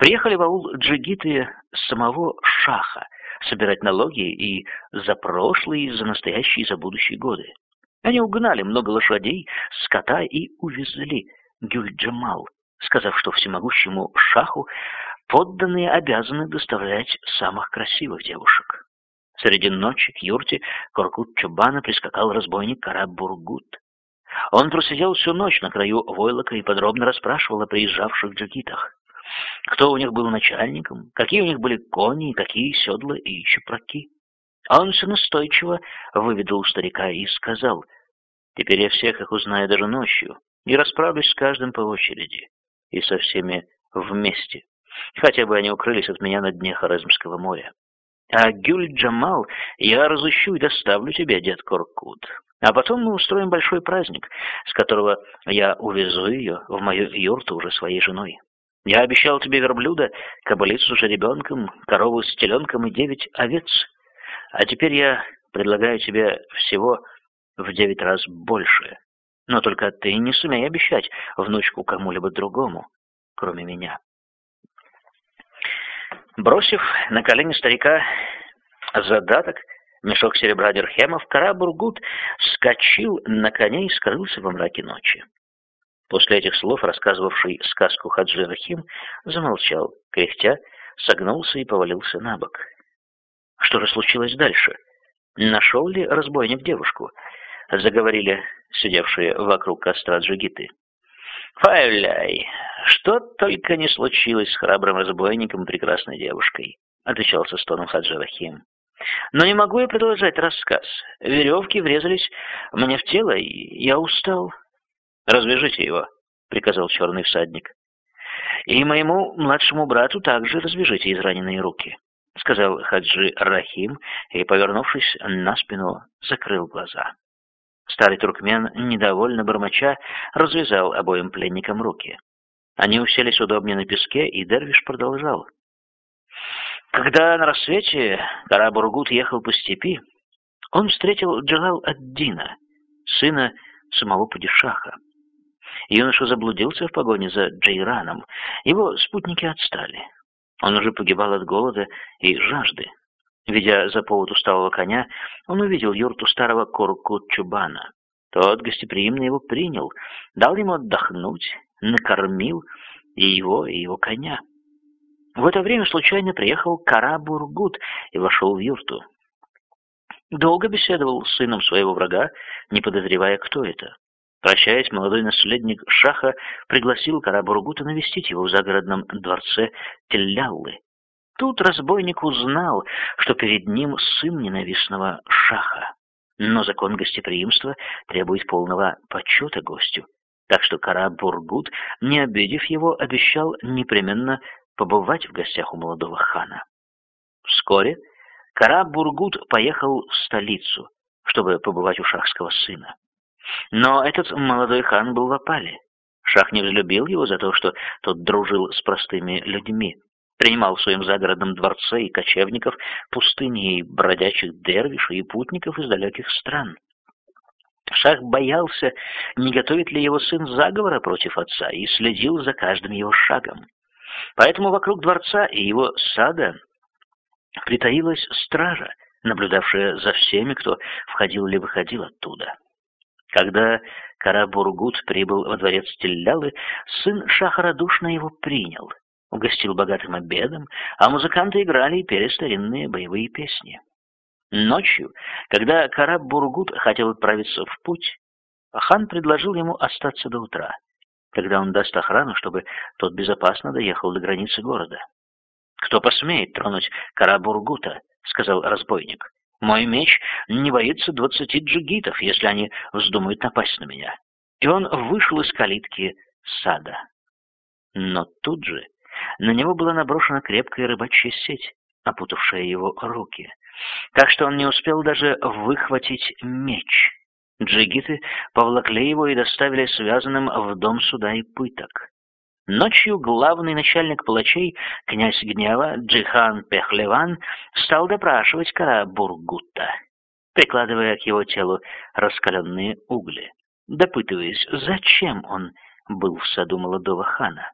Приехали в аул джигиты самого шаха собирать налоги и за прошлые, и за настоящие, и за будущие годы. Они угнали много лошадей, скота и увезли Гюль-Джамал, сказав, что всемогущему шаху подданные обязаны доставлять самых красивых девушек. Среди ночи к юрте Коркут-Чубана прискакал разбойник Карабургут. Он просидел всю ночь на краю войлока и подробно расспрашивал о приезжавших джигитах. Кто у них был начальником, какие у них были кони, какие седла и чепраки. Все настойчиво выведал старика и сказал, «Теперь я всех их узнаю даже ночью и расправлюсь с каждым по очереди и со всеми вместе, хотя бы они укрылись от меня на дне Хорезмского моря. А Гюль-Джамал я разыщу и доставлю тебе, дед Коркут. А потом мы устроим большой праздник, с которого я увезу ее в мою юрту уже своей женой. Я обещал тебе верблюда, кобылицу с жеребенком, корову с теленком и девять овец. А теперь я предлагаю тебе всего в девять раз больше. Но только ты не сумей обещать внучку кому-либо другому, кроме меня. Бросив на колени старика задаток, мешок серебра дирхемов, Карабургут вскочил на коне и скрылся во мраке ночи. После этих слов, рассказывавший сказку Хаджи Рахим, замолчал, кряхтя, согнулся и повалился на бок. Что же случилось дальше? Нашел ли разбойник девушку? Заговорили сидевшие вокруг костра джигиты. «Файляй, что только не случилось с храбрым разбойником и прекрасной девушкой», отвечал со стоном Хаджи Рахим. «Но не могу я продолжать рассказ. Веревки врезались мне в тело, и я устал. «Развяжите его», — приказал черный всадник. «И моему младшему брату также развяжите израненные руки», — сказал Хаджи Рахим и, повернувшись на спину, закрыл глаза. Старый туркмен, недовольно бормоча, развязал обоим пленникам руки. Они уселись удобнее на песке, и Дервиш продолжал. Когда на рассвете Карабургут ехал по степи, он встретил Джалал-ад-Дина, сына самого падишаха. Юноша заблудился в погоне за Джейраном. Его спутники отстали. Он уже погибал от голода и жажды. Ведя за повод усталого коня, он увидел юрту старого Корку-Чубана. Тот гостеприимно его принял, дал ему отдохнуть, накормил и его, и его коня. В это время случайно приехал Карабургут и вошел в юрту. Долго беседовал с сыном своего врага, не подозревая, кто это. Прощаясь, молодой наследник Шаха пригласил Карабургута навестить его в загородном дворце Телляллы. Тут разбойник узнал, что перед ним сын ненавистного Шаха. Но закон гостеприимства требует полного почета гостю. Так что Карабургут, не обидев его, обещал непременно побывать в гостях у молодого хана. Вскоре Карабургут поехал в столицу, чтобы побывать у шахского сына. Но этот молодой хан был в опале. Шах не взлюбил его за то, что тот дружил с простыми людьми, принимал в своем загородном дворце и кочевников, пустыни и бродячих дервишей и путников из далеких стран. Шах боялся, не готовит ли его сын заговора против отца, и следил за каждым его шагом. Поэтому вокруг дворца и его сада притаилась стража, наблюдавшая за всеми, кто входил или выходил оттуда. Когда Карабургут прибыл во дворец Теллялы, сын Шаха радушно его принял, угостил богатым обедом, а музыканты играли и пели старинные боевые песни. Ночью, когда Карабургут хотел отправиться в путь, хан предложил ему остаться до утра, когда он даст охрану, чтобы тот безопасно доехал до границы города. «Кто посмеет тронуть Карабургута?» — сказал разбойник. Мой меч не боится двадцати джигитов, если они вздумают напасть на меня. И он вышел из калитки сада. Но тут же на него была наброшена крепкая рыбачья сеть, опутавшая его руки. Так что он не успел даже выхватить меч. Джигиты повлакли его и доставили связанным в дом суда и пыток. Ночью главный начальник палачей, князь гнева Джихан Пехлеван, стал допрашивать кара Бургута, прикладывая к его телу раскаленные угли, допытываясь, зачем он был в саду молодого хана.